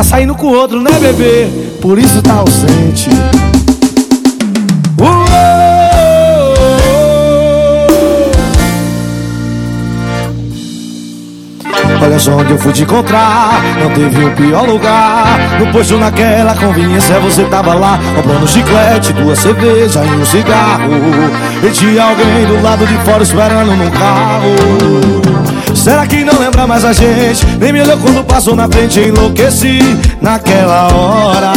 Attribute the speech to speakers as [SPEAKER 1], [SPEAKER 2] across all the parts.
[SPEAKER 1] Tá saindo com outro, né, bebê? Por isso tá ausente. Olha só onde eu fui te encontrar. Não teve o pior lugar. No posto naquela conveniência você tava lá Comprando chiclete, duas cervejas e um cigarro. E tinha alguém do lado de fora esperando no carro lembra mais a gente? Nem me olhou quando passou na frente Enlouqueci naquela hora.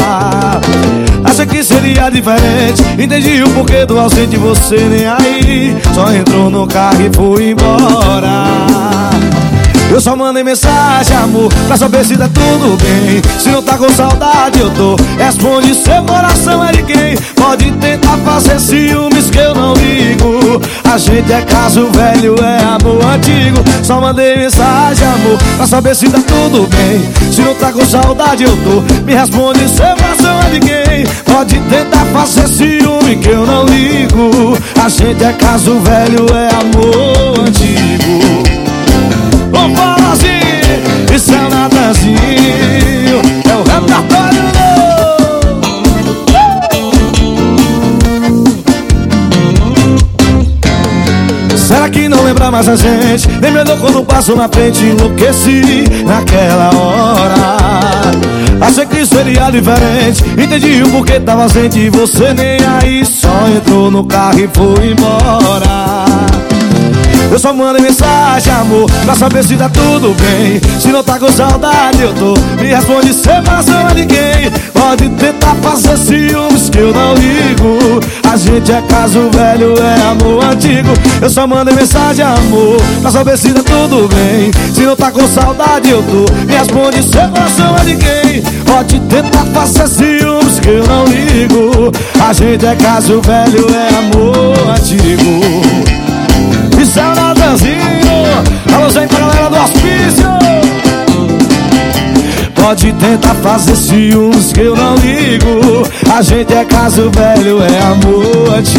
[SPEAKER 1] Acha que seria diferente. Entendi o porquê do ausente Você nem aí. Só entrou no carro e foi embora. Eu só mandei mensagem, amor, pra saber se tá tudo bem. Se não tá com saudade, eu tô. Responde seu coração é de quem Gente é caso velho, é amor antigo. Só mandei mensagem, amor, pra saber se tá tudo bem. Se não tá com saudade, eu tô. Me responde seu coração é de quem. Pode tentar fazer ciúme que eu não ligo. A gente é caso velho, é amor antigo não mais a gente? Nem me olhou quando passo na frente Enlouqueci naquela hora. Achei que seria diferente. Entendi o porquê tava ausente. Você nem aí Só entrou no carro e foi embora. Eu só mando mensagem, amor, pra saber se tá tudo bem. Se não tá com saudade, eu tô. Me responde separação é de quem Pode tentar fazer ciúmes gente é caso velho, é amor antigo. Eu só mando mensagem, amor, pra saber se tá tudo bem. Se não tá com saudade, eu tô. Me responde separação é de quem? Pode tentar fazer ciúmes que eu não ligo. A gente é caso velho, é amor antigo. Isso é o Natanzinho. Alôzinho pra galera do hospício Pode tentar fazer ciúmes que eu não ligo. A gente é caso velho, é amor antigo